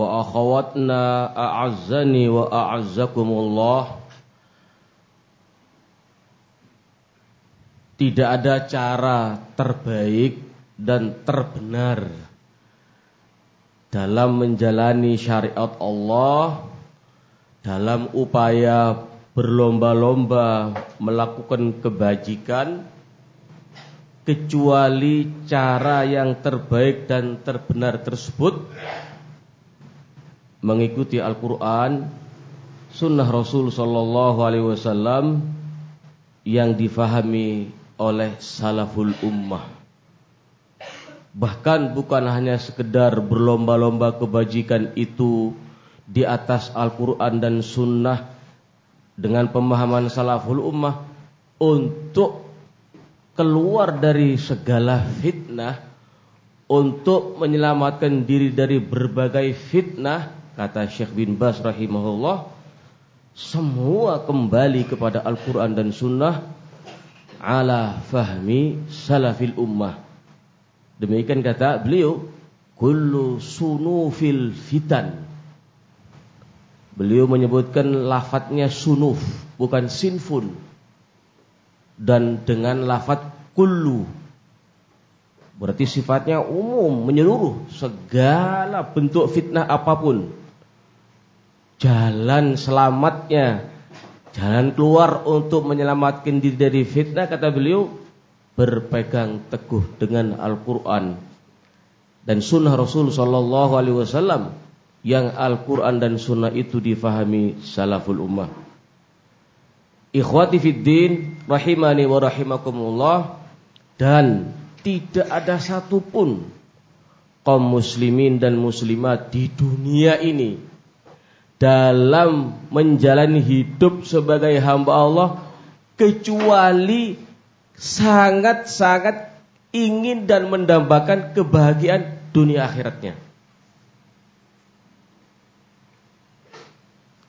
akhawatna a'azzani wa a'azzakumullah. Tidak ada cara terbaik dan terbenar dalam menjalani syariat Allah dalam upaya berlomba-lomba melakukan kebajikan kecuali cara yang terbaik dan terbenar tersebut mengikuti Al-Qur'an, sunnah Rasul sallallahu alaihi wasallam yang difahami oleh salaful ummah. Bahkan bukan hanya sekedar berlomba-lomba kebajikan itu di atas Al-Quran dan Sunnah dengan pemahaman salaful ummah untuk keluar dari segala fitnah, untuk menyelamatkan diri dari berbagai fitnah, kata Syekh bin Bas rahimahullah, semua kembali kepada Al-Quran dan Sunnah ala fahmi salafil ummah. Demikian kata beliau, kullu sunufil fitan. Beliau menyebutkan lafadznya sunuf, bukan sinfun. Dan dengan lafadz kullu. Berarti sifatnya umum, menyeluruh. Segala bentuk fitnah apa pun. Jalan selamatnya Jalan keluar untuk menyelamatkan diri dari fitnah kata beliau berpegang teguh dengan Al-Qur'an dan sunnah Rasul sallallahu alaihi wasallam yang Al-Qur'an dan sunnah itu difahami salaful ummah. Ikhwati fid din rahimani wa rahimakumullah dan tidak ada satupun kaum muslimin dan muslimat di dunia ini dalam menjalani hidup sebagai hamba Allah kecuali sangat-sangat ingin dan mendambakan kebahagiaan dunia akhiratnya.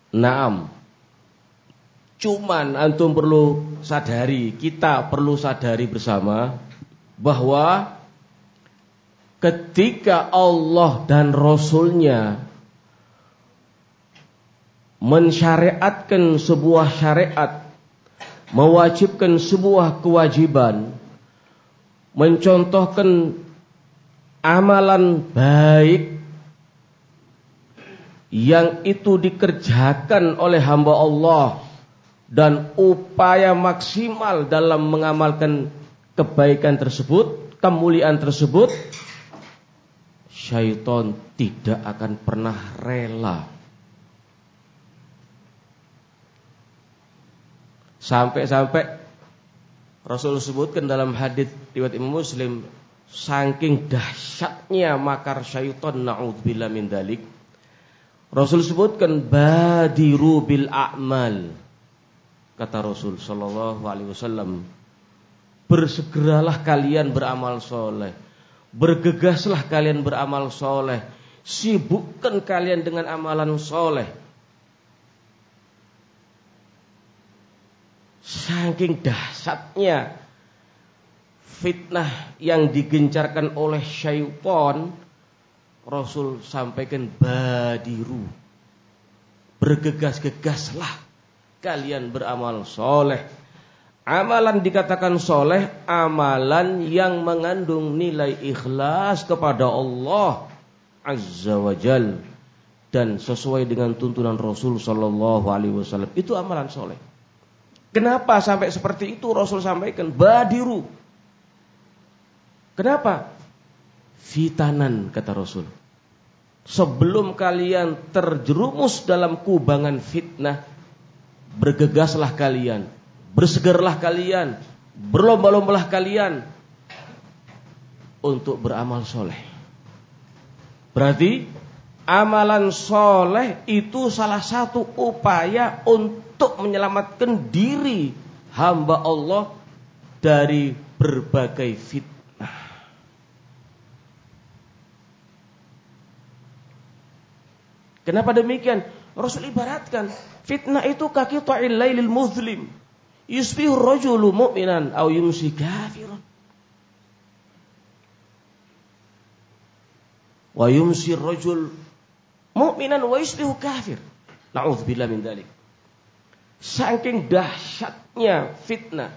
Naam. Cuman antum perlu sadari, kita perlu sadari bersama bahwa ketika Allah dan Rasulnya mensyariatkan sebuah syariat, mewajibkan sebuah kewajiban, mencontohkan amalan baik yang itu dikerjakan oleh hamba Allah dan upaya maksimal dalam mengamalkan kebaikan tersebut, kemuliaan tersebut, syaitan tidak akan pernah rela Sampai-sampai Rasul sebutkan dalam hadis riwayat Imam Muslim saking dahsyatnya makar syaitan naudzubillah min dalik. Rasul sebutkan badiru bil a'mal. Kata Rasul sallallahu alaihi wasallam, bersegeralah kalian beramal soleh. Bergegaslah kalian beramal soleh. Sibukkan kalian dengan amalan soleh Saking dahsyatnya fitnah yang digencarkan oleh syaitan, Rasul sampaikan badiru. Bergegas-gegaslah kalian beramal soleh. Amalan dikatakan soleh, amalan yang mengandung nilai ikhlas kepada Allah Azza wa Jal dan sesuai dengan tuntunan Rasul Sallallahu Alaihi Wasallam itu amalan soleh. Kenapa sampai seperti itu Rasul sampaikan badiru. Kenapa? Fitanan kata Rasul. Sebelum kalian terjerumus dalam kubangan fitnah, bergegaslah kalian, bersegerlah kalian, berlomba-lombalah kalian untuk beramal soleh. Berarti Amalan soleh itu salah satu upaya untuk menyelamatkan diri hamba Allah dari berbagai fitnah. Kenapa demikian? Rasul ibaratkan fitnah itu kaki ta'il lailil muslim. Yusbihu rajulu mu'minan au yumsi kafiran. Wa yumsi rajul mu'minan wa yusbihu kafir. Na'udzubillah min dalik. Saking dahsyatnya fitnah.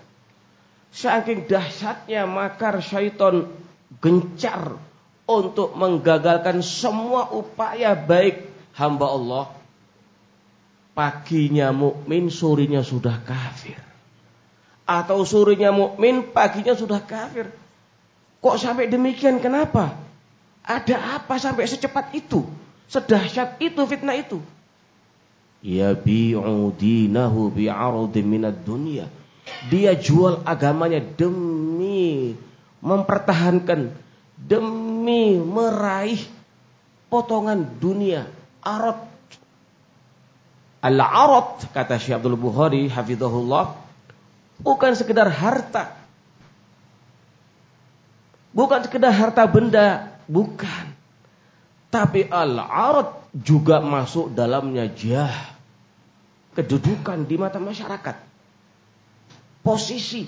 Saking dahsyatnya makar syaitan gencar untuk menggagalkan semua upaya baik hamba Allah. Paginya mukmin, sorenya sudah kafir. Atau sorenya mukmin, paginya sudah kafir. Kok sampai demikian? Kenapa? Ada apa sampai secepat itu? Sedahsyat itu fitnah itu. Ya bi'u dinahu minad. Dia jual agamanya demi mempertahankan, demi meraih potongan dunia. Arad. Al-arad, kata Syekh Abdul Bukhari, hafizahullah, bukan sekedar harta. Bukan sekedar harta benda, bukan. Tapi al-arad juga masuk dalamnya jah. Kedudukan di mata masyarakat. Posisi.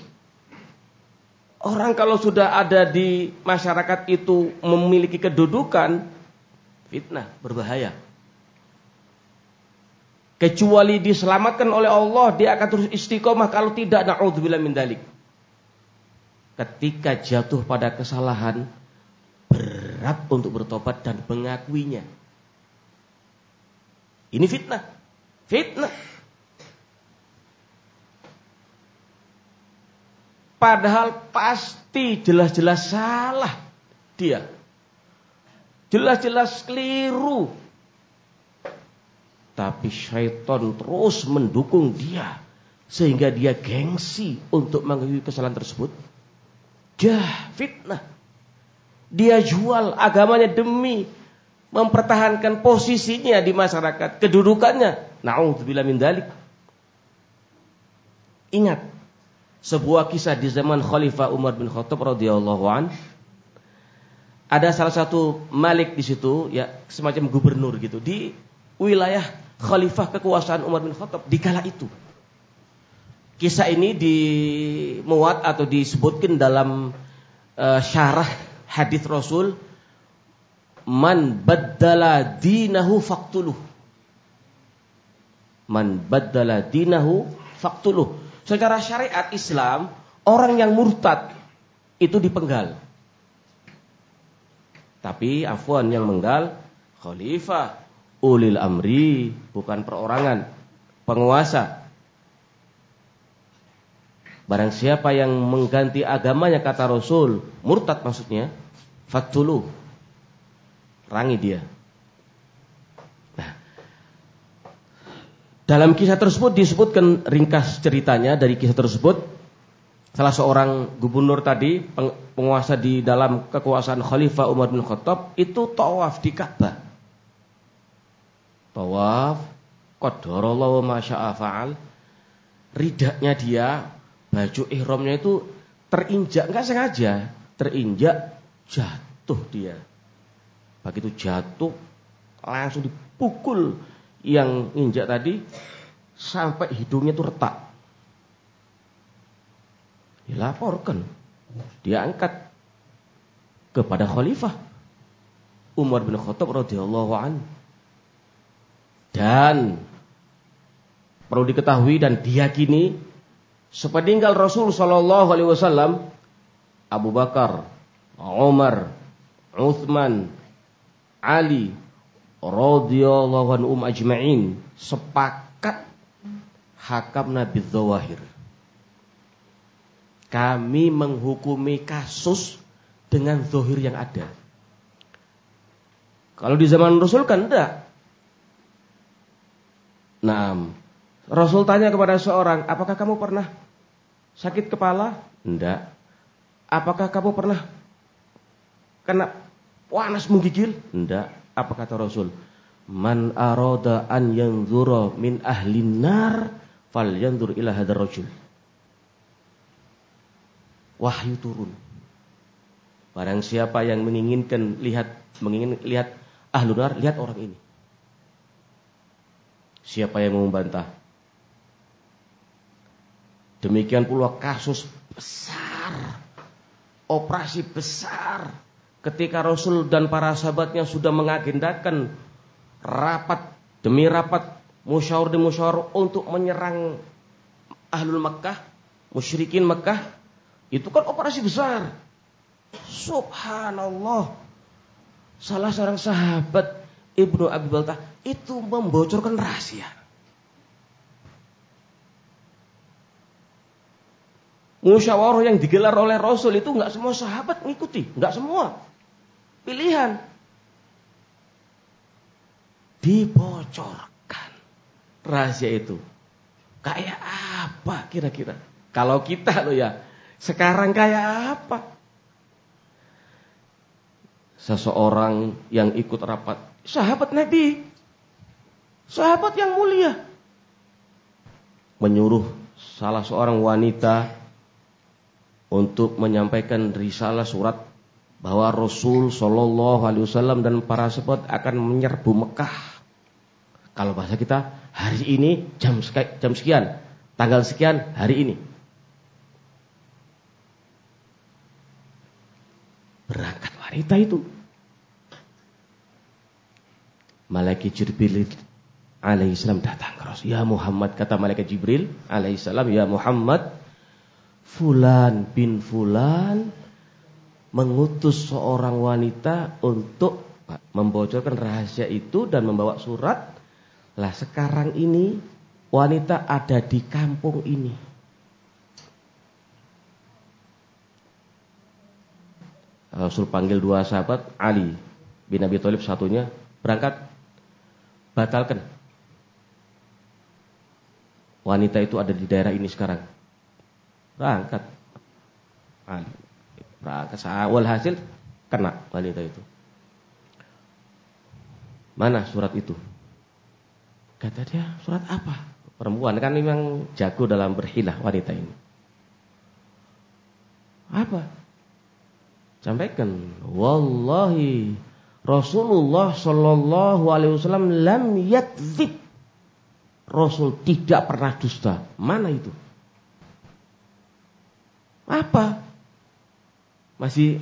Orang kalau sudah ada di masyarakat itu memiliki kedudukan, fitnah, berbahaya. Kecuali diselamatkan oleh Allah, dia akan terus istiqomah. Kalau tidak, na'udzubillah min dalik. Ketika jatuh pada kesalahan, berat untuk bertobat dan mengakuinya. Ini fitnah. Fitnah. Padahal pasti jelas-jelas salah dia. Jelas-jelas keliru. Tapi syaitan terus mendukung dia. Sehingga dia gengsi untuk mengakui kesalahan tersebut. Jah, fitnah. Dia jual agamanya demi mempertahankan posisinya di masyarakat, kedudukannya. Nauzubillah min dalik. Ingat sebuah kisah di zaman Khalifah Umar bin Khattab radhiyallahu an. Ada salah satu malik di situ ya semacam gubernur gitu di wilayah khalifah kekuasaan Umar bin Khattab di kala itu. Kisah ini dimuat atau disebutkan dalam uh, syarah hadis Rasul man baddala dinahu faqtuluh man baddala dinahu faqtuluh secara syariat Islam orang yang murtad itu dipenggal. Tapi afwan yang menggal khalifah. Ulil amri bukan perorangan penguasa. Barang siapa yang mengganti agamanya kata Rasul, murtad maksudnya, faktulu. Rangi dia. Nah, dalam kisah tersebut disebutkan ringkas ceritanya dari kisah tersebut salah seorang gubernur tadi penguasa di dalam kekuasaan Khalifah Umar bin Khattab itu tawaf di Ka'bah. Tawaf qadarallahu ma fa'al. Ridaknya dia baju ihramnya itu terinjak nggak sengaja terinjak jatuh dia begitu jatuh langsung dipukul yang injak tadi sampai hidungnya itu retak. Dilaporkan. Diangkat kepada khalifah Umar bin Khattab radhiyallahu an dan perlu diketahui dan diyakini Sepeninggal Rasul Shallallahu Alaihi Wasallam, Abu Bakar, Umar, Uthman, Ali, radhiyallahu anhum ajma'in sepakat hakam Nabi Zawahir. Kami menghukumi kasus dengan zohir yang ada. Kalau di zaman Rasul kan enggak. Nah, Rasul tanya kepada seorang, apakah kamu pernah sakit kepala? Tidak. Apakah kamu pernah kena panas menggigil? Tidak. Apa kata Rasul? Man arada an yanzura min ahli nar falyanzur ila hadzal rajul. Wahyu turun. Barang siapa yang menginginkan lihat mengingin lihat ahlu nar, lihat orang ini. Siapa yang mau membantah? Demikian pula kasus besar, operasi besar. Ketika Rasul dan para sahabatnya sudah mengagendakan rapat demi rapat, musyawar demi musyawar untuk menyerang ahlul Makkah, musyrikin Makkah, itu kan operasi besar. Subhanallah. Salah seorang sahabat Ibnu Abi Baltah itu membocorkan rahasia. Musyawarah yang digelar oleh Rasul itu nggak semua sahabat ngikuti, nggak semua. Pilihan dibocorkan rahasia itu. Kayak apa kira-kira? Kalau kita loh ya, sekarang kayak apa? Seseorang yang ikut rapat, sahabat Nabi, sahabat yang mulia, menyuruh salah seorang wanita untuk menyampaikan risalah surat bahwa Rasul Shallallahu Alaihi Wasallam dan para sahabat akan menyerbu Mekah. Kalau bahasa kita hari ini jam jam sekian, tanggal sekian hari ini. Berangkat wanita itu. Malaikat Jibril alaihissalam datang ke Rasul. Ya Muhammad kata malaikat Jibril alaihissalam, ya Muhammad Fulan bin Fulan mengutus seorang wanita untuk membocorkan rahasia itu dan membawa surat. Lah sekarang ini wanita ada di kampung ini. Rasul panggil dua sahabat, Ali bin Abi Thalib satunya berangkat batalkan. Wanita itu ada di daerah ini sekarang berangkat berangkat awal hasil kena wanita itu. Mana surat itu? Kata dia surat apa? Perempuan kan memang jago dalam berhilah wanita ini. Apa? Sampaikan wallahi Rasulullah Shallallahu Alaihi Wasallam lam yakzib Rasul tidak pernah dusta. Mana itu? Apa? Masih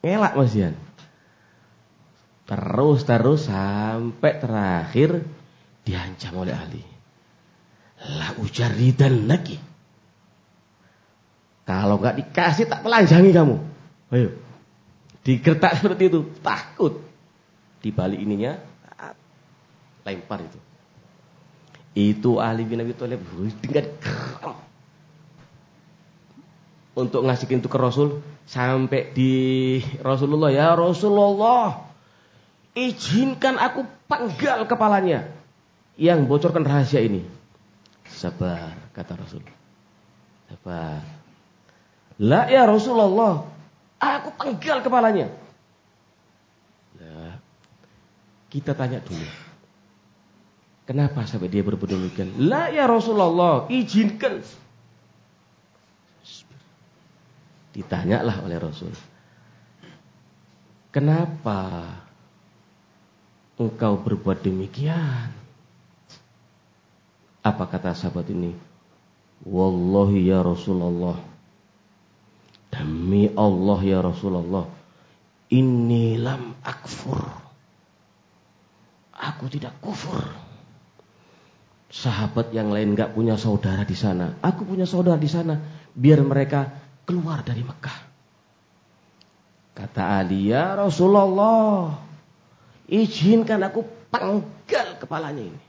ngelak masian. Terus-terus sampai terakhir diancam oleh Ali. La ujaridan lagi. Kalau nggak dikasih tak pelanjangi kamu. Ayo. Digertak seperti itu. Takut. Di balik ininya lempar itu. Itu Ali bin Abi Thalib dengan untuk ngasih itu ke Rasul sampai di Rasulullah ya Rasulullah izinkan aku penggal kepalanya yang bocorkan rahasia ini. Sabar kata Rasul. Sabar. Lah ya Rasulullah aku penggal kepalanya. Lah kita tanya dulu kenapa sampai dia berbuat demikian? Lah ya Rasulullah izinkan Ditanyalah oleh Rasul. Kenapa engkau berbuat demikian? Apa kata sahabat ini? Wallahi ya Rasulullah. Demi Allah ya Rasulullah. Ini lam akfur. Aku tidak kufur. Sahabat yang lain gak punya saudara di sana. Aku punya saudara di sana. Biar mereka keluar dari Mekah. Kata Ali, ya Rasulullah, izinkan aku panggal kepalanya ini.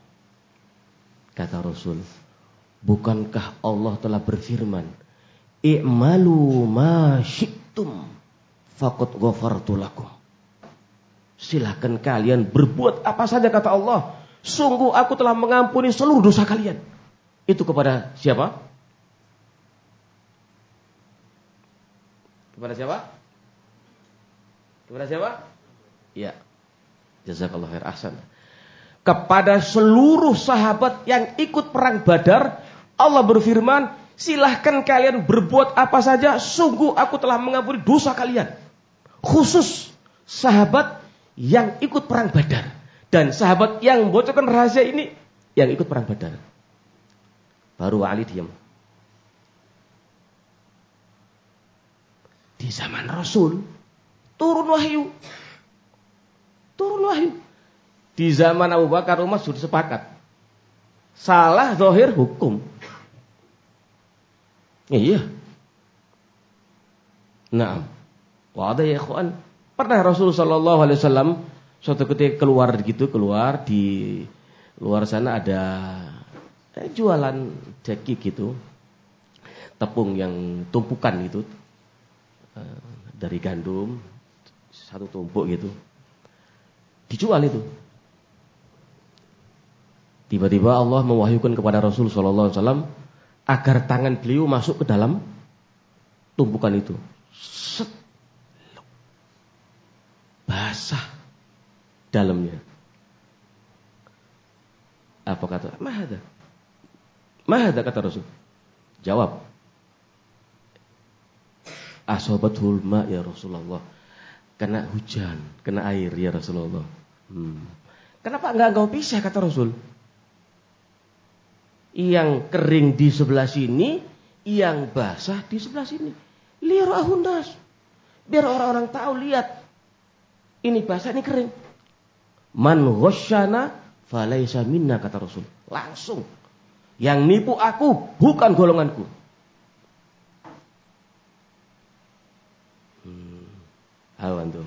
Kata Rasul, bukankah Allah telah berfirman, I'malu ma syi'tum faqad ghafartu. Silahkan kalian berbuat apa saja kata Allah. Sungguh aku telah mengampuni seluruh dosa kalian. Itu kepada siapa? Kepada siapa? Kepada siapa? Iya. Jazakallah khair ahsan. Kepada seluruh sahabat yang ikut perang Badar, Allah berfirman, silahkan kalian berbuat apa saja, sungguh aku telah mengampuni dosa kalian. Khusus sahabat yang ikut perang Badar dan sahabat yang membocorkan rahasia ini yang ikut perang Badar. Baru Ali diam. Di zaman Rasul turun wahyu. Turun wahyu. Di zaman Abu Bakar Umar sudah sepakat. Salah zahir hukum. Iya. Nah, wadah ya ikhwan. Pernah Rasulullah Shallallahu Alaihi Wasallam suatu ketika keluar gitu keluar di luar sana ada eh, jualan jeki gitu tepung yang tumpukan gitu dari gandum satu tumpuk gitu. Dijual itu. Tiba-tiba Allah mewahyukan kepada Rasul Shallallahu Alaihi Wasallam agar tangan beliau masuk ke dalam tumpukan itu. Set. basah dalamnya. Apa kata? Mahada mahada kata Rasul. Jawab asobatul ma ya Rasulullah. Kena hujan kena air ya Rasulullah. Hmm. kenapa enggak engkau pisah kata Rasul? Yang kering di sebelah sini yang basah di sebelah sini. Lirahundas biar orang-orang tahu lihat. Ini basah ini kering. Man ghasyana falaisa minna kata Rasul. Langsung. Yang nipu aku bukan golonganku Awan tuh.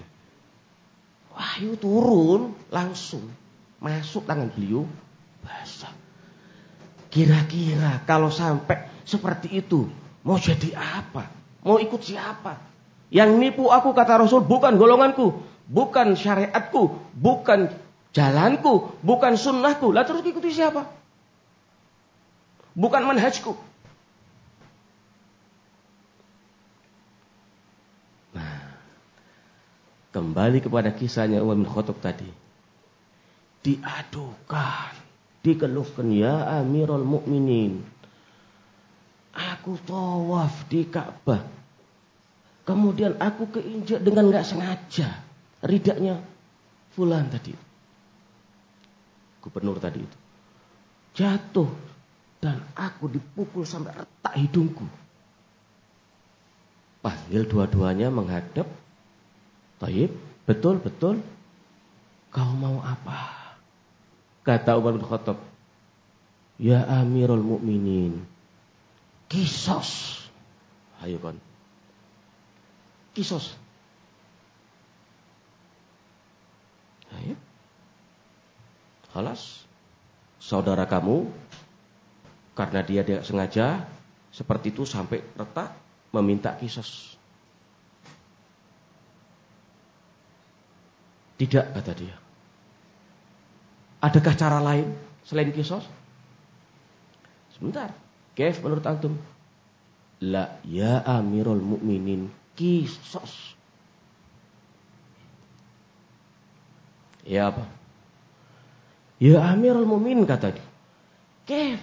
Wahyu turun langsung masuk tangan beliau basah. Kira-kira kalau sampai seperti itu mau jadi apa? Mau ikut siapa? Yang nipu aku kata Rasul bukan golonganku, bukan syariatku, bukan jalanku, bukan sunnahku. Lah terus ikuti siapa? Bukan manhajku. Kembali kepada kisahnya Umar bin Khattab tadi. Diadukan, dikeluhkan ya Amirul Mukminin. Aku tawaf di Ka'bah. Kemudian aku keinjak dengan nggak sengaja. Ridaknya fulan tadi. Gubernur tadi itu. Jatuh dan aku dipukul sampai retak hidungku. Panggil dua-duanya menghadap Taib, betul, betul. Kau mau apa? Kata Umar bin Khattab. Ya Amirul Mukminin. Kisos. Ayo kan. Kisos. Ayo. Halas. Saudara kamu karena dia tidak sengaja seperti itu sampai retak meminta kisos. Tidak kata dia. Adakah cara lain selain kisos? Sebentar. Kef menurut antum? La ya amirul mu'minin kisos. Ya apa? Ya amirul mu'minin kata dia. Kef.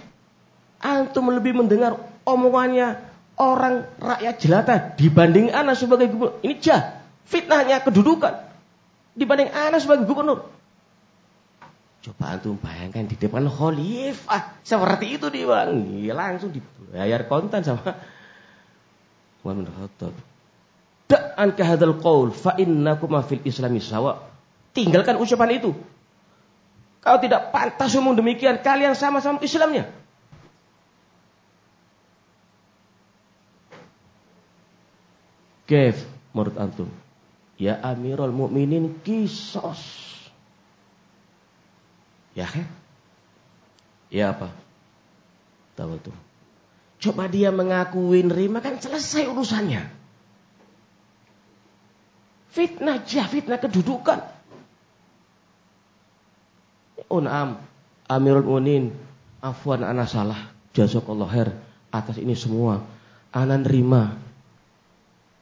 Antum lebih mendengar omongannya orang rakyat jelata dibanding anak sebagai gubernur. Ini jah. Fitnahnya kedudukan dibanding Anas sebagai gubernur. Coba antum bayangkan di depan khalifah seperti itu dia bang, ya, langsung dibayar kontan sama Umar bin Khattab. Qaul fa innakum fil islami sawa. Tinggalkan ucapan itu. Kalau tidak pantas umum demikian, kalian sama-sama Islamnya. Kef menurut antum? Ya Amirul Mukminin kisos. Ya kan? Ya apa? Tahu tuh. Coba dia mengakui nerima kan selesai urusannya. Fitnah jah, fitnah kedudukan. Unam, Amirul Mukminin, afwan ana salah. Jazakallah khair atas ini semua. Ana nerima.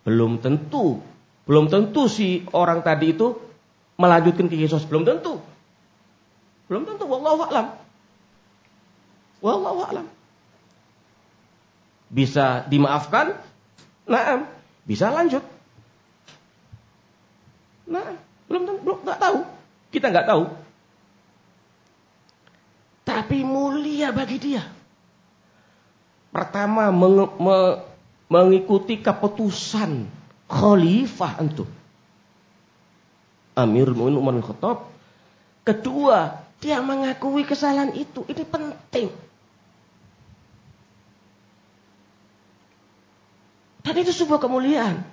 Belum tentu belum tentu si orang tadi itu melanjutkan ke Yesus? Belum tentu. Belum tentu. Wallahu a'lam. Wallahu a'lam. Bisa dimaafkan? Nah, bisa lanjut. Nah, belum tentu, belum nggak tahu. Kita nggak tahu. Tapi mulia bagi dia. Pertama meng, me, mengikuti keputusan khalifah antum. Amir Mu'min Umar Khattab. Kedua, dia mengakui kesalahan itu. Ini penting. Dan itu sebuah kemuliaan.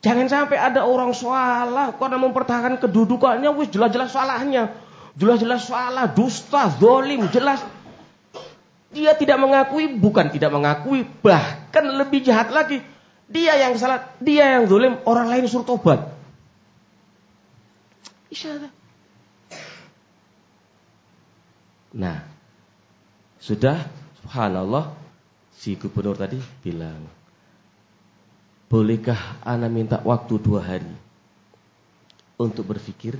Jangan sampai ada orang salah karena mempertahankan kedudukannya wis jelas-jelas salahnya. Jelas-jelas salah, dusta, zolim, jelas. Dia tidak mengakui, bukan tidak mengakui, bahkan lebih jahat lagi. Dia yang salah, dia yang zolim, orang lain suruh tobat. Isyarat. Nah, sudah subhanallah si gubernur tadi bilang, bolehkah ana minta waktu dua hari untuk berpikir?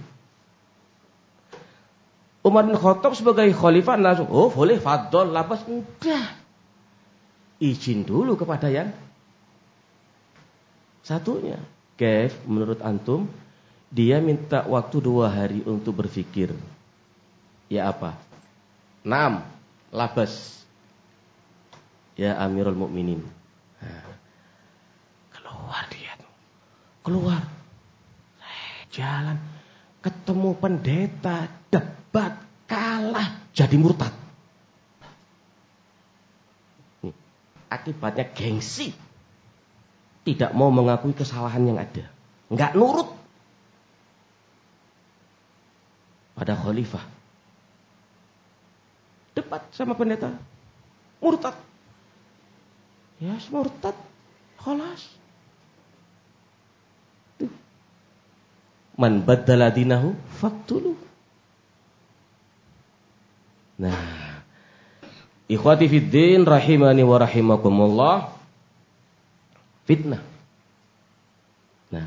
Umar bin Khattab sebagai khalifah langsung, oh boleh fadol, labas, enggak. Izin dulu kepada yang satunya. Kev, menurut antum, dia minta waktu dua hari untuk berpikir. Ya apa? Enam, labas. Ya Amirul Mukminin. Keluar dia tuh. Keluar. Jalan. Ketemu pendeta. Debat. Kalah. Jadi murtad. Akibatnya gengsi. Tidak mau mengakui kesalahan yang ada. Enggak nurut. Pada khalifah. Debat sama pendeta. Murtad. Ya, yes, murtad. Kholas. Man baddala dinahu faktulu. Nah, ikhwati fiddin rahimani wa rahimakumullah. Fitnah. Nah,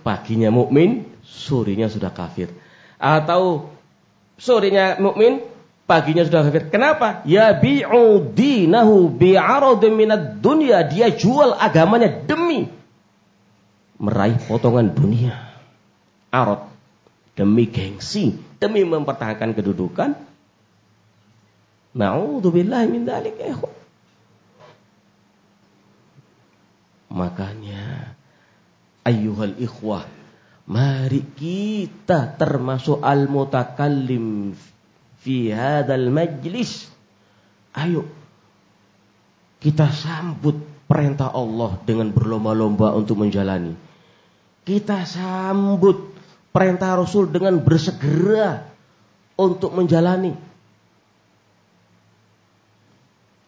paginya mukmin, sorenya sudah kafir. Atau sorenya mukmin, paginya sudah kafir. Kenapa? Ya bi'u dinahu minad dunya. Dia jual agamanya demi meraih potongan dunia arot, demi gengsi, demi mempertahankan kedudukan. Na'udzubillah min dzalik ya Makanya ayyuhal ikhwah, mari kita termasuk al-mutakallim fi hadzal majlis. Ayo kita sambut perintah Allah dengan berlomba-lomba untuk menjalani. Kita sambut perintah Rasul dengan bersegera untuk menjalani.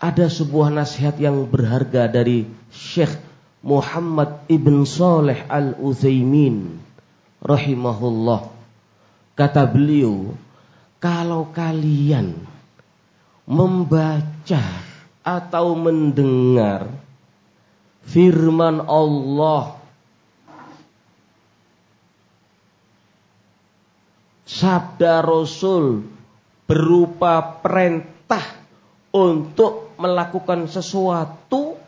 Ada sebuah nasihat yang berharga dari Syekh Muhammad Ibn Saleh Al-Utsaimin rahimahullah. Kata beliau, kalau kalian membaca atau mendengar firman Allah sabda Rasul berupa perintah untuk melakukan sesuatu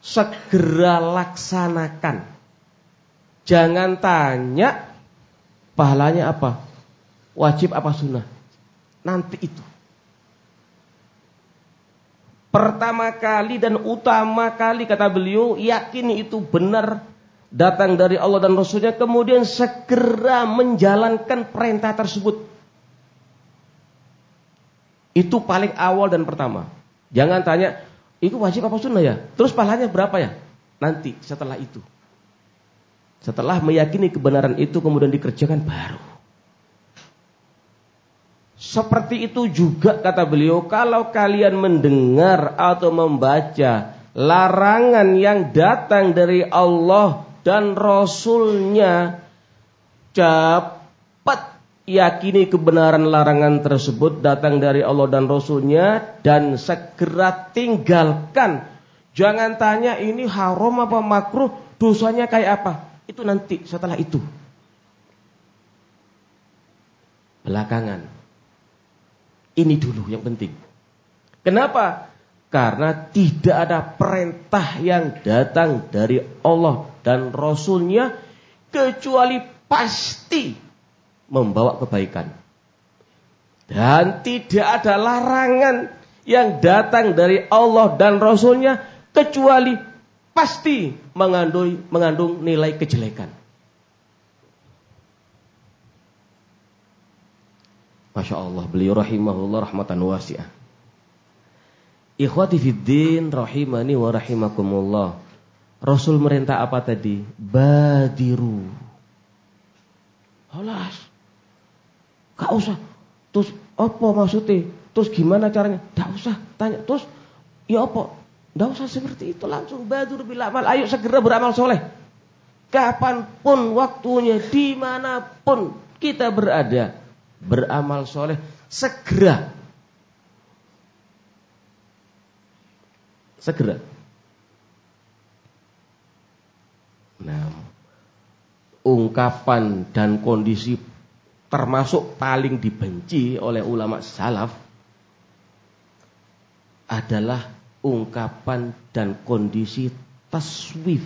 segera laksanakan. Jangan tanya pahalanya apa, wajib apa sunnah. Nanti itu. Pertama kali dan utama kali kata beliau, yakin itu benar datang dari Allah dan Rasulnya kemudian segera menjalankan perintah tersebut. Itu paling awal dan pertama. Jangan tanya, itu wajib apa sunnah ya? Terus pahalanya berapa ya? Nanti setelah itu. Setelah meyakini kebenaran itu kemudian dikerjakan baru. Seperti itu juga kata beliau, kalau kalian mendengar atau membaca larangan yang datang dari Allah dan Rasulnya cepat yakini kebenaran larangan tersebut datang dari Allah dan Rasulnya dan segera tinggalkan. Jangan tanya ini haram apa makruh, dosanya kayak apa. Itu nanti setelah itu. belakangan. Ini dulu yang penting. Kenapa? Karena tidak ada perintah yang datang dari Allah dan Rasulnya kecuali pasti membawa kebaikan. Dan tidak ada larangan yang datang dari Allah dan Rasulnya kecuali pasti mengandung, mengandung nilai kejelekan. Masya Allah, beliau rahimahullah rahmatan wasi'ah. Ikhwati fiddin rahimani wa rahimakumullah. Rasul merintah apa tadi? Badiru. Alas. Gak usah. Terus apa maksudnya? Terus gimana caranya? Gak usah tanya. Terus ya apa? Gak usah seperti itu. Langsung badur bila amal. Ayo segera beramal soleh. Kapan pun waktunya, di mana pun kita berada. Beramal soleh. Segera segera. Nah, ungkapan dan kondisi termasuk paling dibenci oleh ulama salaf adalah ungkapan dan kondisi taswif.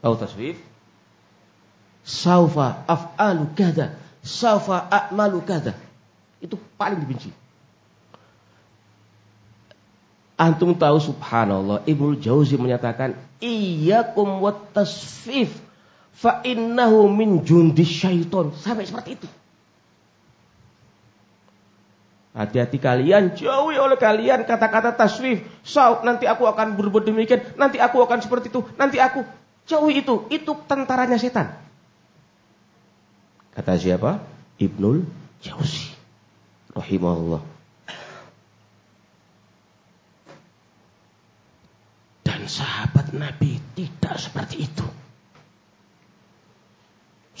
Tahu taswif? Saufa af'alu kada, saufa a'malu kada. Itu paling dibenci. Antum tahu subhanallah Ibnu Jauzi menyatakan iyyakum wat tasfif fa innahu min jundi syaiton. Sampai seperti itu. Hati-hati kalian, jauhi oleh kalian kata-kata taswif. So, nanti aku akan berbuat demikian, nanti aku akan seperti itu, nanti aku jauhi itu. Itu tentaranya setan. Kata siapa? Ibnul Jauzi. Rahimahullah. sahabat Nabi tidak seperti itu.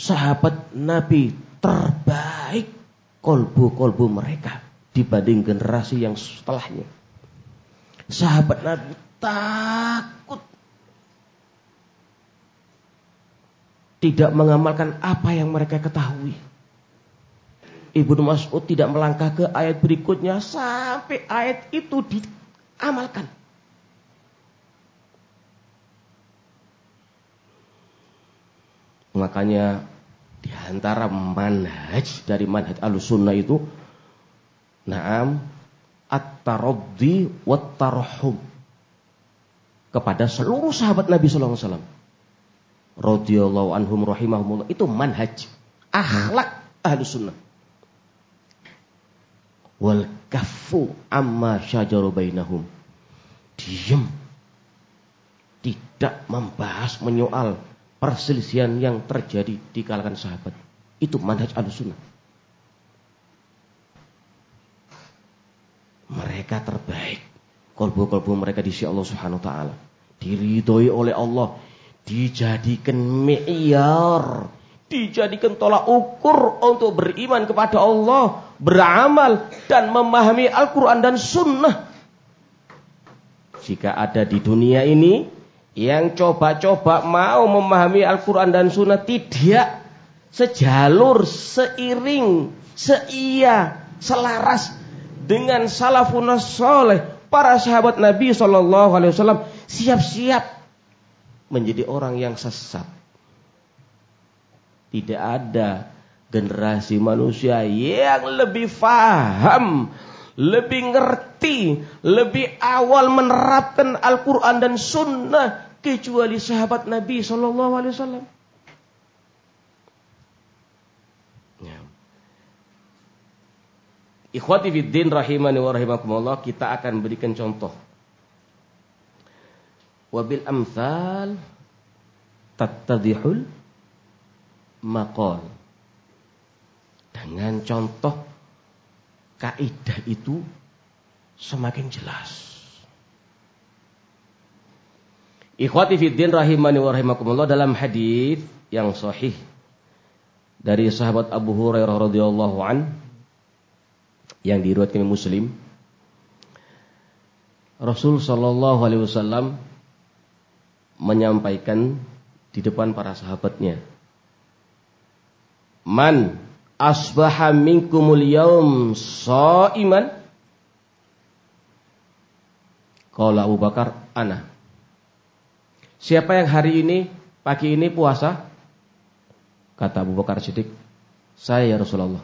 Sahabat Nabi terbaik kolbu-kolbu mereka dibanding generasi yang setelahnya. Sahabat Nabi takut tidak mengamalkan apa yang mereka ketahui. Ibnu Mas'ud tidak melangkah ke ayat berikutnya sampai ayat itu diamalkan. Makanya di antara manhaj dari manhaj al-sunnah itu Naam at-taraddi wat tarhum kepada seluruh sahabat Nabi sallallahu alaihi wasallam. Radhiyallahu anhum rahimahumullah itu manhaj akhlak ahlu sunnah. Wal kaffu amma syajaru bainahum. Diam. Tidak membahas menyoal perselisihan yang terjadi di kalangan sahabat. Itu manhaj al-sunnah. Mereka terbaik. Kolbu-kolbu mereka di sisi Allah subhanahu wa ta'ala. Diridhoi oleh Allah. Dijadikan mi'yar. Dijadikan tolak ukur untuk beriman kepada Allah. Beramal dan memahami Al-Quran dan Sunnah. Jika ada di dunia ini yang coba-coba mau memahami Al-Quran dan Sunnah tidak sejalur, seiring, seia, selaras dengan salafun soleh para sahabat Nabi Shallallahu Alaihi Wasallam siap-siap menjadi orang yang sesat. Tidak ada generasi manusia yang lebih faham, lebih ngerti, lebih awal menerapkan Al-Quran dan Sunnah kecuali sahabat Nabi Shallallahu Alaihi Wasallam. Ya. Ikhwati fiddin rahimani wa rahimakumullah kita akan berikan contoh. Wabil amsal tattadihul maqal. Dengan contoh kaidah itu semakin jelas. Ikhwati fiddin rahimani wa rahimakumullah dalam hadis yang sahih dari sahabat Abu Hurairah radhiyallahu an yang diriwayatkan Muslim Rasul sallallahu alaihi wasallam menyampaikan di depan para sahabatnya Man asbaha minkumul yaum iman. Qala Abu Bakar, ana. Siapa yang hari ini, pagi ini puasa? Kata Abu Bakar Siddiq, saya ya Rasulullah.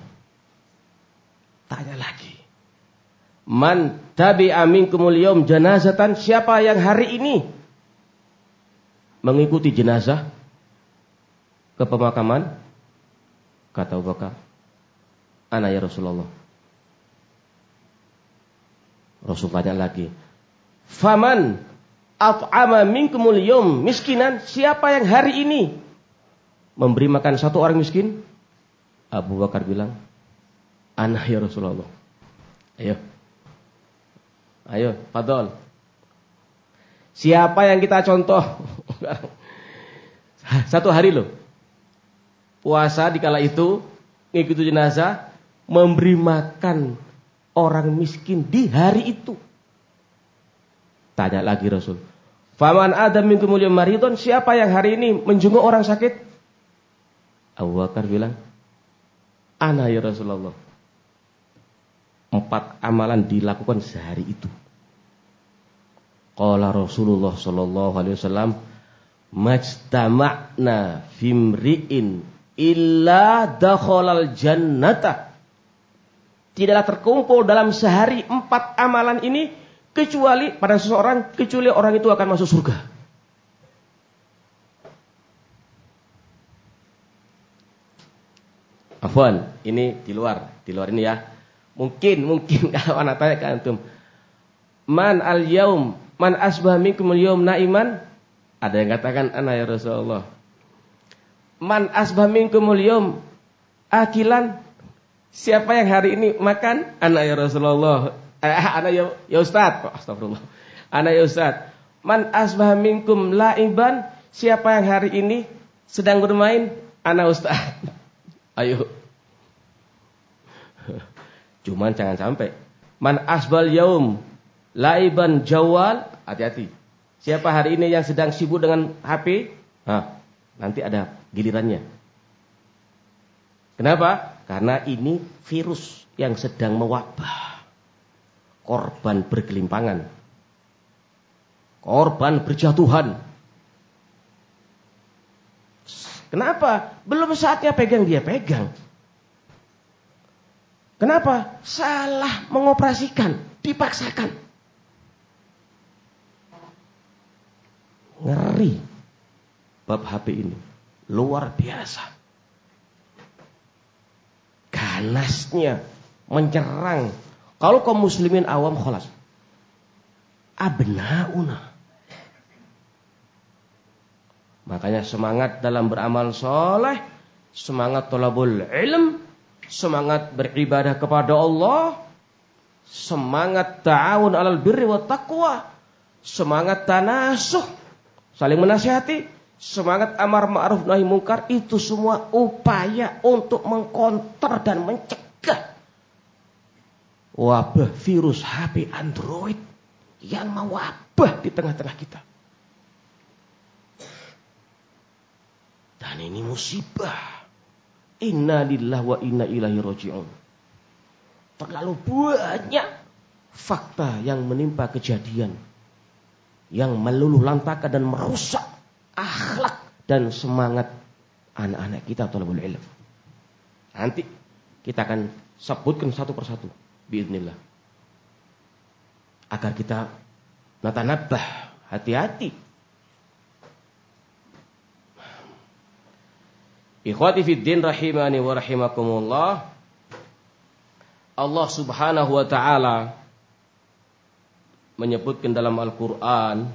Tanya lagi. Man tabi'a minkumul yaum janazatan? Siapa yang hari ini mengikuti jenazah ke pemakaman? Kata Abu Bakar, Ana ya Rasulullah. Rasul tanya lagi. Faman at'ama minkumul yum miskinan. Siapa yang hari ini memberi makan satu orang miskin? Abu Bakar bilang, Ana ya Rasulullah. Ayo. Ayo, Fadol. Siapa yang kita contoh? Satu hari loh puasa di kala itu ngikuti jenazah memberi makan orang miskin di hari itu. Tanya lagi Rasul. Faman adam minkum maridon siapa yang hari ini menjenguk orang sakit? Abu Bakar bilang, Ana ya Rasulullah. Empat amalan dilakukan sehari itu. Qala Rasulullah sallallahu alaihi wasallam, "Majtama'na fimri'in illa dakhalal jannata. Tidaklah terkumpul dalam sehari empat amalan ini kecuali pada seseorang kecuali orang itu akan masuk surga. Afwan, ini di luar, di luar ini ya. Mungkin, mungkin kalau anak tanya ke antum. Man al yaum, man asbah minkum al yaum naiman? Ada yang katakan ana ya Rasulullah. Man asbah minkumul yum akilan. Siapa yang hari ini makan? Anak ya Rasulullah. Eh, anak ya, ya Ustaz. Oh, astagfirullah. Anak ya Ustaz. Man asbah minkum laiban. Siapa yang hari ini sedang bermain? Anak Ustaz. Ayo. Cuman jangan sampai. Man asbal yaum laiban jawal. Hati-hati. Siapa hari ini yang sedang sibuk dengan HP? Nah, nanti ada gilirannya. Kenapa? Karena ini virus yang sedang mewabah. Korban bergelimpangan. Korban berjatuhan. Kenapa? Belum saatnya pegang dia pegang. Kenapa? Salah mengoperasikan, dipaksakan. Ngeri bab HP ini. Luar biasa. Ganasnya menyerang. Kalau kaum muslimin awam kholas. Abnauna. Makanya semangat dalam beramal soleh. Semangat tolabul ilm. Semangat beribadah kepada Allah. Semangat ta'awun alal birri wa taqwa. Semangat tanasuh. Saling menasihati semangat amar ma'ruf nahi mungkar itu semua upaya untuk mengkonter dan mencegah wabah virus HP Android yang mewabah di tengah-tengah kita. Dan ini musibah. Inna lillah wa inna ilahi roji'un. Terlalu banyak fakta yang menimpa kejadian. Yang meluluh lantakan dan merusak akhlak dan semangat anak-anak kita talabul ilm. Nanti kita akan sebutkan satu persatu biiznillah. Agar kita natanabah, hati-hati. Ikhwati fid din rahimani wa rahimakumullah. Allah Subhanahu wa taala menyebutkan dalam Al-Qur'an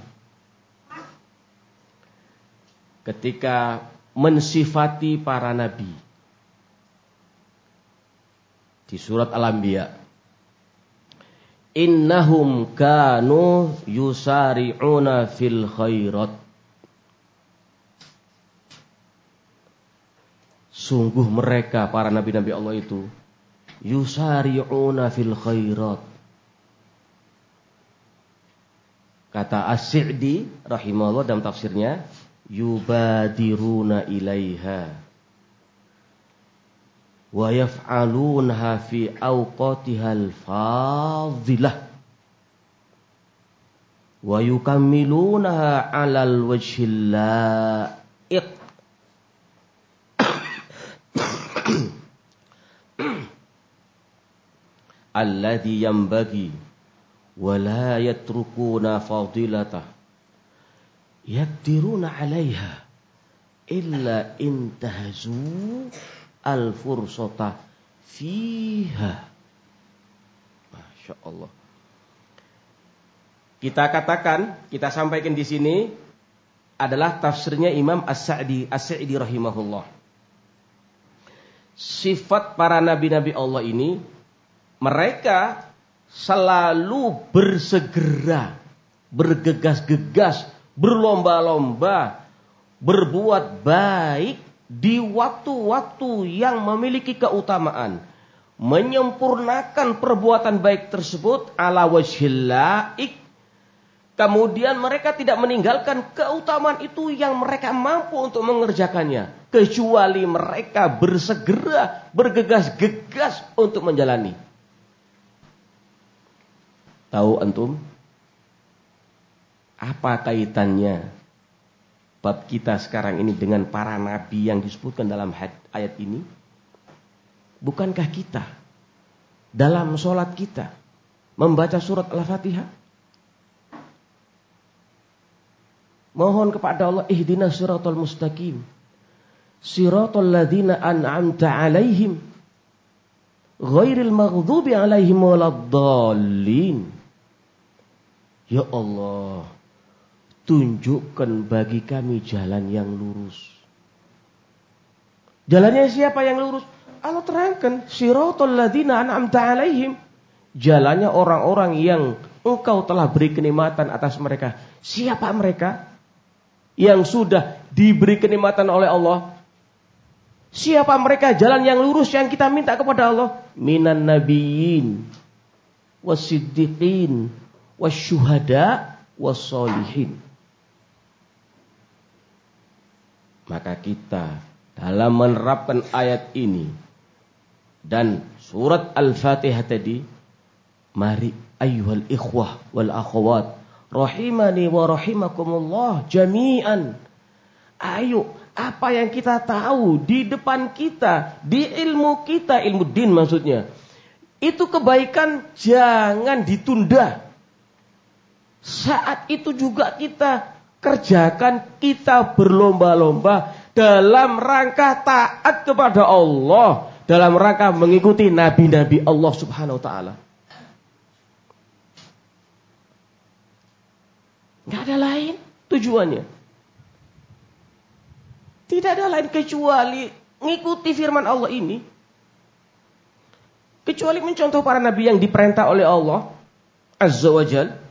ketika mensifati para nabi di surat Al-Anbiya innahum kanu yusari'una fil khairat. Sungguh mereka para nabi-nabi Allah itu yusari'una fil khairat. Kata As-Sa'di rahimahullah dalam tafsirnya yubadiruna ilaiha ويفعلونها في أوقاتها الفاضلة. ويكملونها على الوجه اللائق. الذي ينبغي ولا يتركون فاضلته يقدرون عليها إلا إن تَهَزُوهُ al-fursata fiha Masya Allah kita katakan, kita sampaikan di sini adalah tafsirnya Imam As-Sa'di As-Sa'di rahimahullah. Sifat para nabi-nabi Allah ini mereka selalu bersegera, bergegas-gegas, berlomba-lomba, berbuat baik di waktu-waktu yang memiliki keutamaan. Menyempurnakan perbuatan baik tersebut ala wajhil Kemudian mereka tidak meninggalkan keutamaan itu yang mereka mampu untuk mengerjakannya. Kecuali mereka bersegera, bergegas-gegas untuk menjalani. Tahu antum? Apa kaitannya bab kita sekarang ini dengan para nabi yang disebutkan dalam ayat ini? Bukankah kita dalam sholat kita membaca surat Al-Fatihah? Mohon kepada Allah ihdinas siratal mustaqim. Siratal ladzina an'amta 'alaihim ghairil maghdubi 'alaihim waladdallin. Ya Allah, tunjukkan bagi kami jalan yang lurus. Jalannya siapa yang lurus? Allah terangkan, siratal ladzina an'amta 'alaihim. Jalannya orang-orang yang engkau telah beri kenikmatan atas mereka. Siapa mereka? yang sudah diberi kenikmatan oleh Allah. Siapa mereka jalan yang lurus yang kita minta kepada Allah? Minan nabiyyin wasiddiqin wasyuhada wassolihin. Maka kita dalam menerapkan ayat ini dan surat Al-Fatihah tadi, mari ayuhal ikhwah wal akhwat Rahimani wa rahimakumullah jami'an. Ayo, apa yang kita tahu di depan kita, di ilmu kita, ilmu din maksudnya. Itu kebaikan jangan ditunda. Saat itu juga kita kerjakan, kita berlomba-lomba dalam rangka taat kepada Allah, dalam rangka mengikuti nabi-nabi Allah Subhanahu wa taala. Nggak ada lain tujuannya. Tidak ada lain kecuali mengikuti firman Allah ini. Kecuali mencontoh para nabi yang diperintah oleh Allah Azza wa Jal.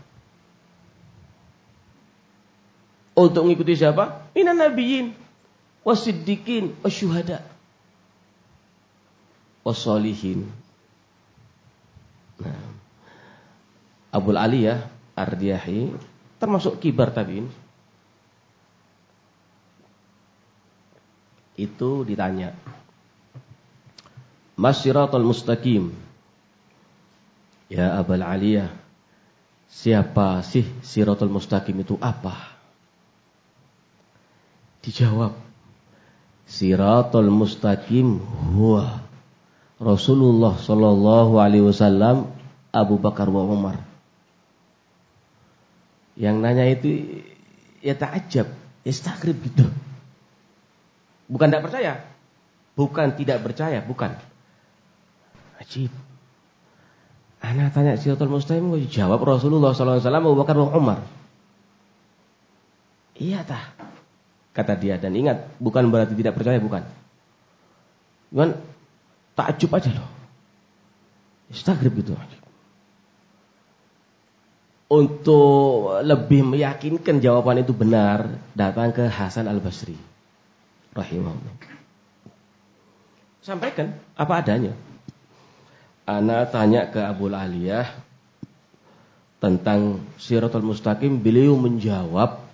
Untuk mengikuti siapa? Minan nabiyin. Wasiddiqin. Wasyuhada. Wasolihin. Nah. Abul Aliyah Ardiyahi termasuk kibar tabiin itu ditanya Masyiratul mustaqim Ya Abul Aliyah Siapa sih siratul mustaqim itu apa? Dijawab Siratul mustaqim huwa Rasulullah sallallahu alaihi wasallam Abu Bakar wa Umar yang nanya itu ya takjub, istagrib gitu. Bukan tidak percaya. Bukan tidak percaya, bukan. Ajib. Anak tanya Siratul Mustaqim, jawab Rasulullah SAW Abu Bakar Umar. Iya tah. Kata dia dan ingat, bukan berarti tidak percaya, bukan. Cuman takjub aja loh. Istagrib gitu untuk lebih meyakinkan jawaban itu benar, datang ke Hasan Al-Basri. Rahimahullah. Sampaikan apa adanya. Ana tanya ke Abu Aliyah tentang Siratul Mustaqim, beliau menjawab,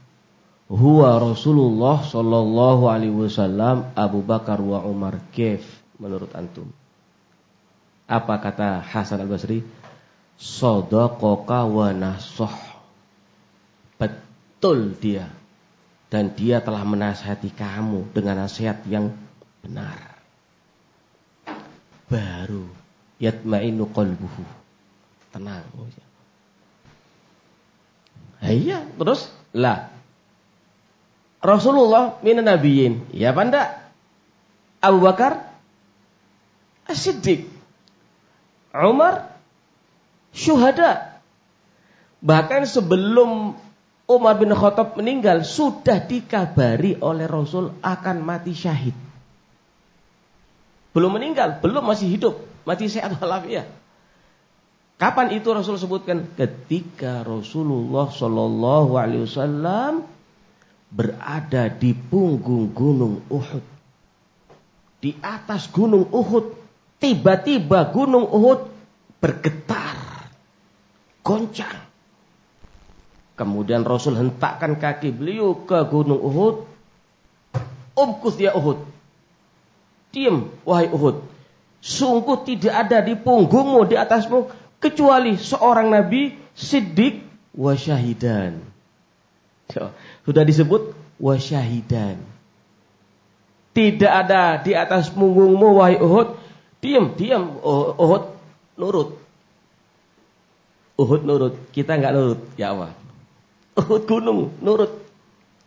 "Huwa Rasulullah sallallahu alaihi wasallam Abu Bakar wa Umar kef menurut antum? Apa kata Hasan Al-Basri? Sodokoka wa nasoh. Betul dia. Dan dia telah menasihati kamu dengan nasihat yang benar. Baru yatma'inu qalbuhu. Tenang. Iya, terus lah. Rasulullah minan nabiyyin. Ya apa Abu Bakar As-Siddiq. Umar syuhada. Bahkan sebelum Umar bin Khattab meninggal sudah dikabari oleh Rasul akan mati syahid. Belum meninggal, belum masih hidup, mati sehat walafiat. Kapan itu Rasul sebutkan? Ketika Rasulullah Shallallahu Alaihi Wasallam berada di punggung gunung Uhud, di atas gunung Uhud, tiba-tiba gunung Uhud bergetar, goncang. Kemudian Rasul hentakkan kaki beliau ke gunung Uhud. Umkus ya Uhud. Diam, wahai Uhud. Sungguh tidak ada di punggungmu, di atasmu, kecuali seorang nabi, siddiq, wa syahidan. Sudah disebut wa syahidan. Tidak ada di atas punggungmu, wahai Uhud, Diam, diam. Oh, Uhud nurut. Uhud nurut. Kita nggak nurut. Ya Allah. Uhud gunung nurut.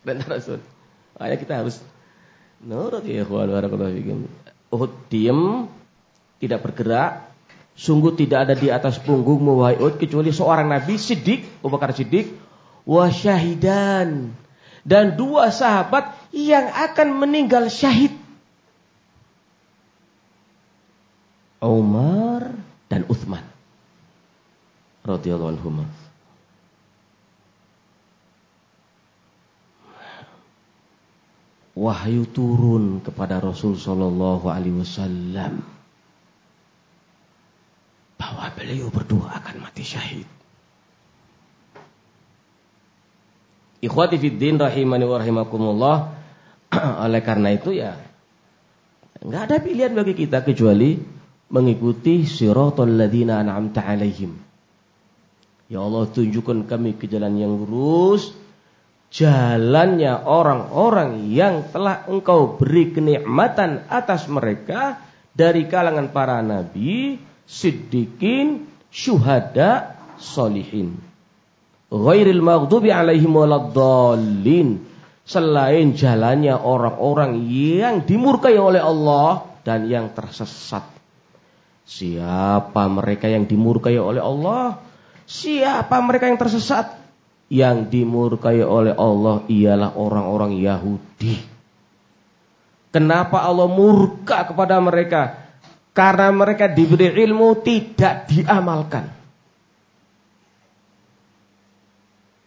Dan Rasul. Makanya kita harus nurut ya ikhwan barakallahu Uhud diam, tidak bergerak. Sungguh tidak ada di atas punggungmu wahai Uhud kecuali seorang nabi Siddiq, Abu Bakar Siddiq, wa syahidan. Dan dua sahabat yang akan meninggal syahid. Umar dan Uthman radhiyallahu anhum. Wahyu turun kepada Rasul sallallahu alaihi wasallam bahwa beliau berdua akan mati syahid. Ikhwati fid din rahimani wa rahimakumullah. Oleh karena itu ya nggak ada pilihan bagi kita kecuali mengikuti siratal ladzina an'amta alaihim. Ya Allah tunjukkan kami ke jalan yang lurus, jalannya orang-orang yang telah Engkau beri kenikmatan atas mereka dari kalangan para nabi, siddiqin, syuhada, solihin. Ghairil maghdubi alaihim waladdallin. Selain jalannya orang-orang yang dimurkai oleh Allah dan yang tersesat. Siapa mereka yang dimurkai oleh Allah? Siapa mereka yang tersesat? Yang dimurkai oleh Allah ialah orang-orang Yahudi. Kenapa Allah murka kepada mereka? Karena mereka diberi ilmu tidak diamalkan.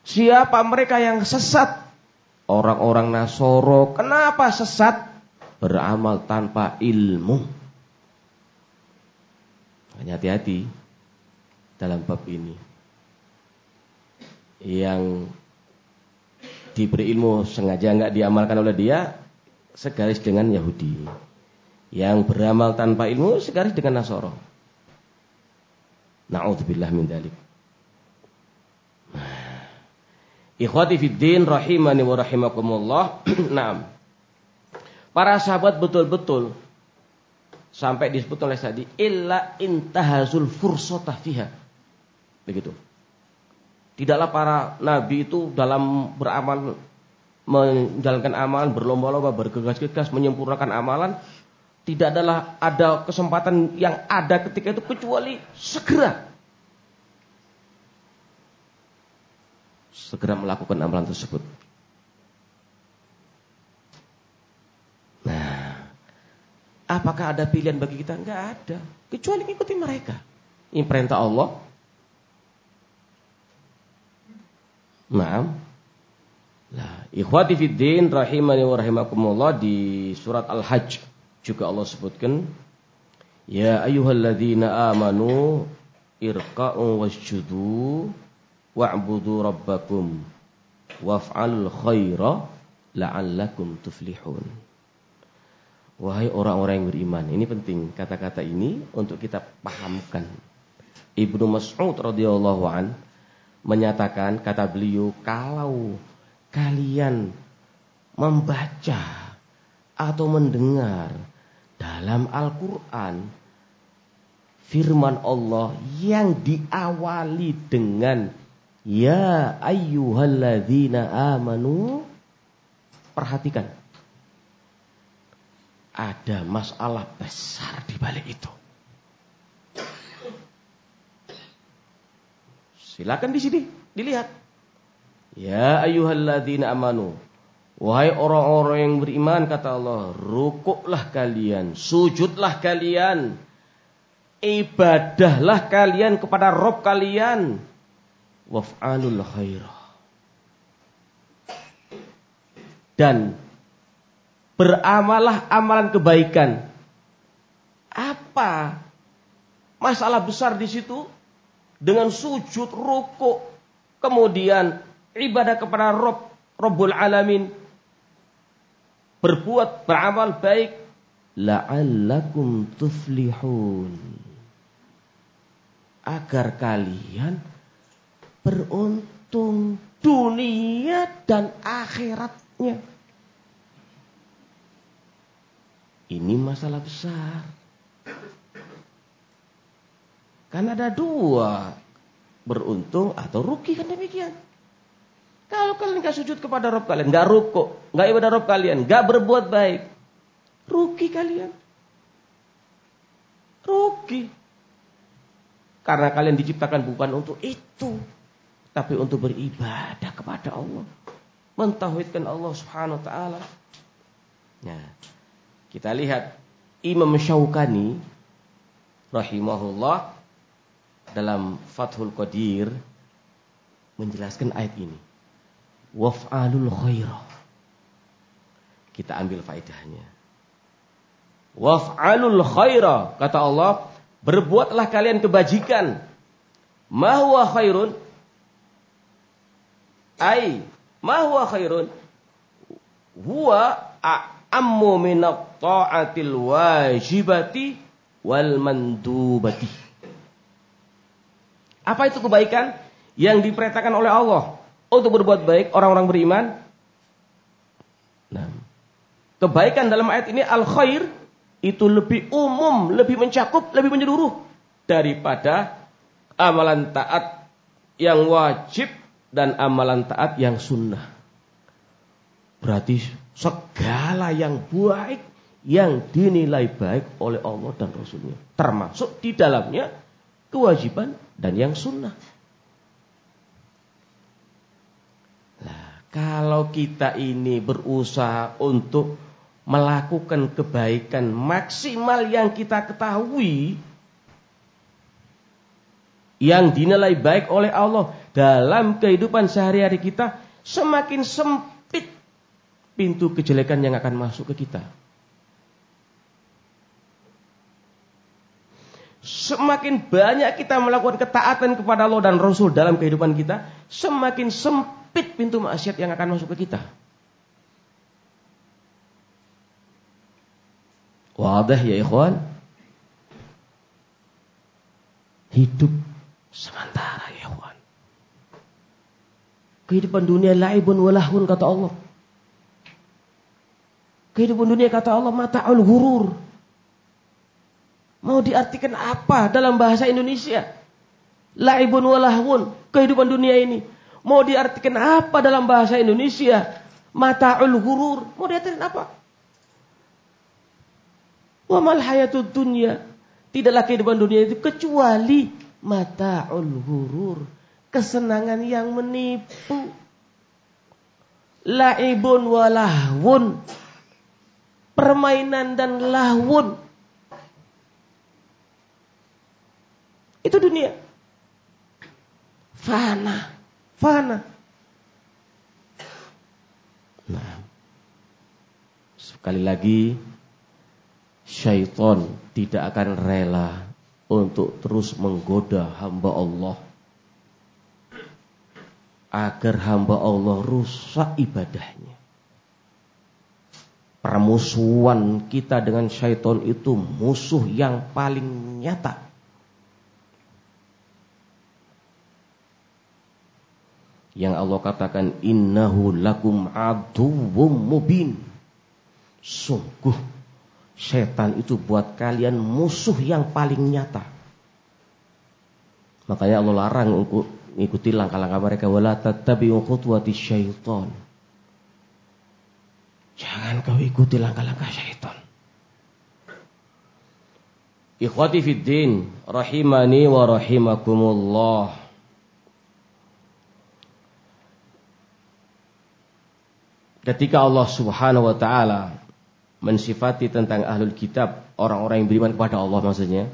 Siapa mereka yang sesat? Orang-orang Nasoro. Kenapa sesat? Beramal tanpa ilmu. Hanya hati-hati dalam bab ini. Yang diberi ilmu sengaja nggak diamalkan oleh dia segaris dengan Yahudi. Yang beramal tanpa ilmu segaris dengan Nasoro. Na'udzubillah min dalik. Ikhwati fid din rahimani wa rahimakumullah. Naam. Para sahabat betul-betul Sampai disebut oleh tadi illa intahazul fursata fiha. Begitu. Tidaklah para nabi itu dalam beramal menjalankan amalan berlomba-lomba bergegas-gegas menyempurnakan amalan tidak adalah ada kesempatan yang ada ketika itu kecuali segera segera melakukan amalan tersebut. Apakah ada pilihan bagi kita? Enggak ada. Kecuali ikuti mereka. Ini perintah Allah. Naam. Lah, ikhwati fid din rahimani wa rahimakumullah di surat Al-Hajj juga Allah sebutkan Ya ayyuhalladzina amanu irka'u wasjudu wa'budu rabbakum waf'alul khaira la'allakum tuflihun. Wahai orang-orang yang beriman, ini penting kata-kata ini untuk kita pahamkan. Ibnu Mas'ud radhiyallahu an menyatakan kata beliau kalau kalian membaca atau mendengar dalam Al-Qur'an firman Allah yang diawali dengan ya ayyuhalladzina amanu perhatikan ada masalah besar di balik itu. Silakan di sini dilihat. Ya ayyuhalladzina amanu. Wahai orang-orang yang beriman kata Allah, rukuklah kalian, sujudlah kalian, ibadahlah kalian kepada Rob kalian. Waf'alul khairah. Dan Beramalah amalan kebaikan. Apa masalah besar di situ? Dengan sujud, rukuk, kemudian ibadah kepada Rob, Rabbul Alamin. Berbuat, beramal baik. La'allakum tuflihun. Agar kalian beruntung dunia dan akhiratnya. Ini masalah besar. Karena ada dua. Beruntung atau rugi kan demikian. Kalau kalian gak sujud kepada Rob kalian, gak rukuk, gak ibadah Rob kalian, gak berbuat baik, rugi kalian. Rugi. Karena kalian diciptakan bukan untuk itu, tapi untuk beribadah kepada Allah. Mentauhidkan Allah Subhanahu wa taala. Nah, kita lihat Imam Syaukani rahimahullah dalam Fathul Qadir menjelaskan ayat ini. Waf'alul khairah. Kita ambil faedahnya. Waf'alul khairah. Kata Allah, berbuatlah kalian kebajikan. Ma huwa khairun? Ai, ma huwa khairun? Huwa ammu minat ta'atil wajibati wal mandubati. Apa itu kebaikan yang diperintahkan oleh Allah untuk berbuat baik orang-orang beriman? Nah, kebaikan dalam ayat ini al khair itu lebih umum, lebih mencakup, lebih menyeluruh daripada amalan taat yang wajib dan amalan taat yang sunnah. Berarti segala yang baik yang dinilai baik oleh Allah dan Rasulnya. Termasuk di dalamnya kewajiban dan yang sunnah. Nah, kalau kita ini berusaha untuk melakukan kebaikan maksimal yang kita ketahui yang dinilai baik oleh Allah dalam kehidupan sehari-hari kita semakin sempurna pintu kejelekan yang akan masuk ke kita. Semakin banyak kita melakukan ketaatan kepada Allah dan Rasul dalam kehidupan kita, semakin sempit pintu maksiat yang akan masuk ke kita. Wadah ya ikhwan. Hidup sementara ya ikhwan. Kehidupan dunia laibun walahun kata Allah. Kehidupan dunia kata Allah mata'ul hurur. Mau diartikan apa dalam bahasa Indonesia? Laibun walahun. Kehidupan dunia ini. Mau diartikan apa dalam bahasa Indonesia? Mata'ul hurur. Mau diartikan apa? Wa mal hayatud dunya. Tidaklah kehidupan dunia itu kecuali mata'ul hurur. Kesenangan yang menipu. Laibun walahun permainan dan lahun. Itu dunia. Fana. Fana. Nah. Sekali lagi. Syaitan tidak akan rela untuk terus menggoda hamba Allah. Agar hamba Allah rusak ibadahnya. permusuhan kita dengan syaitan itu musuh yang paling nyata. Yang Allah katakan innahu lakum aduwwum mubin. Sungguh setan itu buat kalian musuh yang paling nyata. Makanya Allah larang untuk mengikuti langkah-langkah mereka wala tattabi'u khutuwati syaitan. Jangan kau ikuti langkah-langkah syaitan. Ikhwati fid din, rahimani wa rahimakumullah. Ketika Allah Subhanahu wa taala mensifati tentang ahlul kitab, orang-orang yang beriman kepada Allah maksudnya.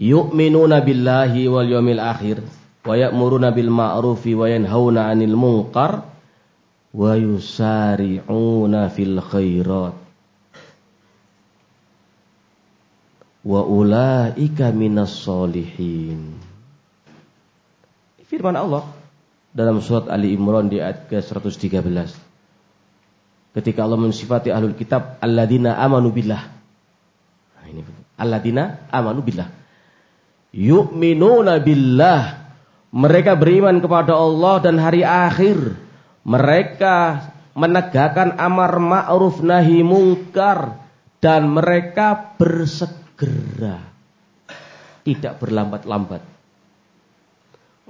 Yu'minuna billahi wal yawmil akhir wa ya'muruna bil ma'rufi wa yanhauna 'anil munkar wa yusari'una fil khairat. Wa ulaika minas solihin. Firman Allah dalam surat Ali Imran di ayat ke-113. Ketika Allah mensifati ahlul kitab alladzina amanu billah. Nah, ini alladzina amanu billah. Yu'minuna billah. Mereka beriman kepada Allah dan hari akhir. Mereka menegakkan amar ma'ruf nahi mungkar dan mereka bersegera. Tidak berlambat-lambat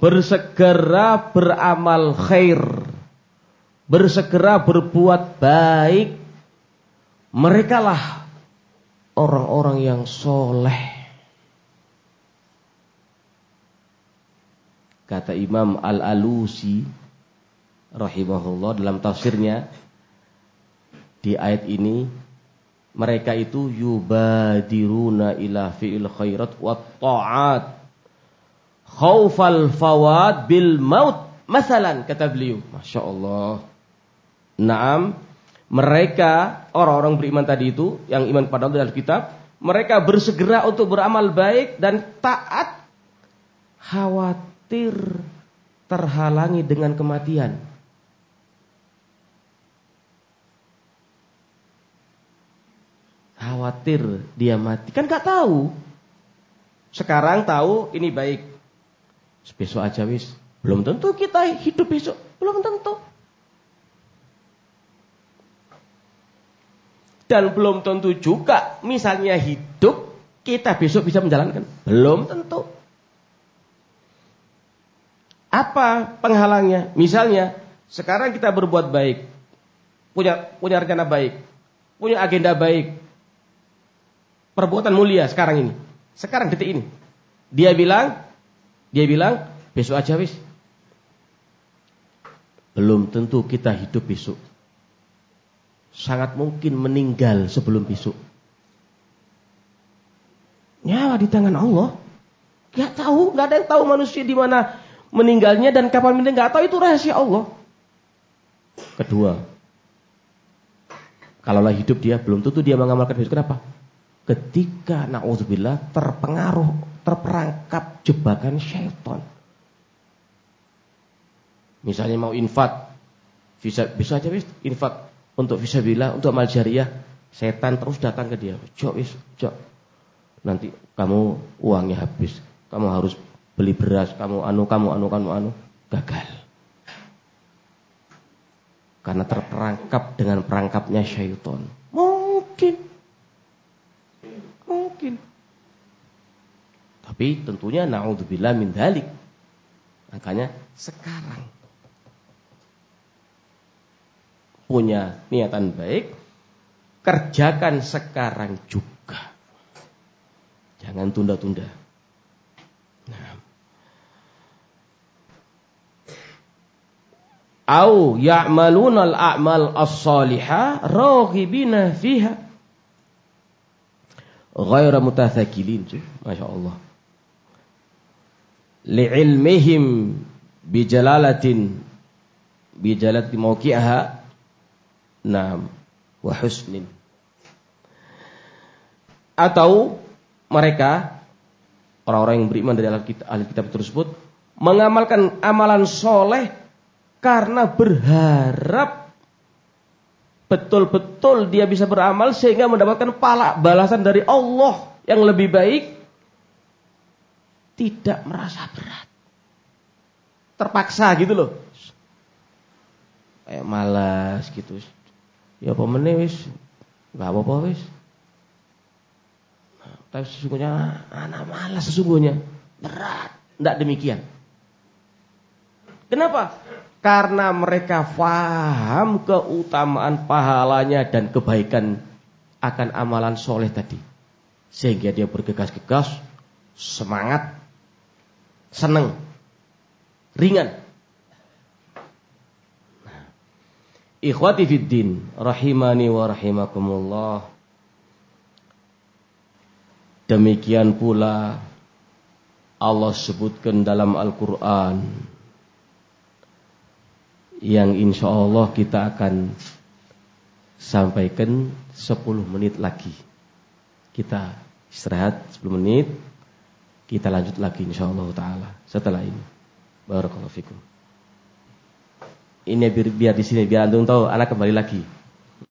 bersegera beramal khair, bersegera berbuat baik. Merekalah orang-orang yang soleh. Kata Imam Al-Alusi rahimahullah dalam tafsirnya di ayat ini mereka itu yubadiruna ila fi'il khairat wa ta'at. Khaufal fawad bil maut masalan kata beliau. Masya Allah. Naam mereka orang-orang beriman tadi itu yang iman kepada Allah dan kitab mereka bersegera untuk beramal baik dan taat khawatir terhalangi dengan kematian khawatir dia mati kan gak tahu sekarang tahu ini baik Besok aja wis. Belum tentu kita hidup besok. Belum tentu. Dan belum tentu juga misalnya hidup kita besok bisa menjalankan. Belum tentu. Apa penghalangnya? Misalnya sekarang kita berbuat baik. Punya punya rencana baik. Punya agenda baik. Perbuatan mulia sekarang ini. Sekarang detik ini. Dia bilang dia bilang, besok aja wis. Belum tentu kita hidup besok. Sangat mungkin meninggal sebelum besok. Nyawa di tangan Allah. Gak tahu, gak ada yang tahu manusia di mana meninggalnya dan kapan meninggal. Gak tahu itu rahasia Allah. Kedua, kalaulah hidup dia belum tentu dia mengamalkan besok. Kenapa? Ketika naudzubillah terpengaruh terperangkap jebakan syaitan. Misalnya mau infak, bisa bisa aja wis infak untuk visabilillah, untuk amal jariah, setan terus datang ke dia. Jok jok. Nanti kamu uangnya habis, kamu harus beli beras, kamu anu, kamu anu, kamu anu, gagal. Karena terperangkap dengan perangkapnya syaitan. Mungkin Tapi tentunya naudzubillah min dalik. Makanya sekarang punya niatan baik, kerjakan sekarang juga. Jangan tunda-tunda. Nah. Au ya'maluna al-a'mal as-salihah raghibina fiha. Ghaira mutathakilin. Masya Allah li'ilmihim bijalalatin bijalati mawqi'aha nam wa husnin atau mereka orang-orang yang beriman dari ahli kitab, ahli kitab tersebut mengamalkan amalan soleh karena berharap betul-betul dia bisa beramal sehingga mendapatkan pahala balasan dari Allah yang lebih baik tidak merasa berat. Terpaksa gitu loh. Kayak malas gitu. Ya apa meneh? Enggak apa-apa wis. Tapi sesungguhnya anak malas sesungguhnya. Berat. Tidak demikian. Kenapa? Karena mereka faham keutamaan pahalanya dan kebaikan akan amalan soleh tadi. Sehingga dia bergegas-gegas, semangat, senang, ringan. Ikhwati fiddin, rahimani wa rahimakumullah. Demikian pula Allah sebutkan dalam Al-Quran yang insya Allah kita akan sampaikan 10 menit lagi. Kita istirahat 10 menit, kita lanjut lagi insya Allah taala setelah ini. Barakallahu fikum. Ini biar, biar di sini biar antum tahu anak kembali lagi.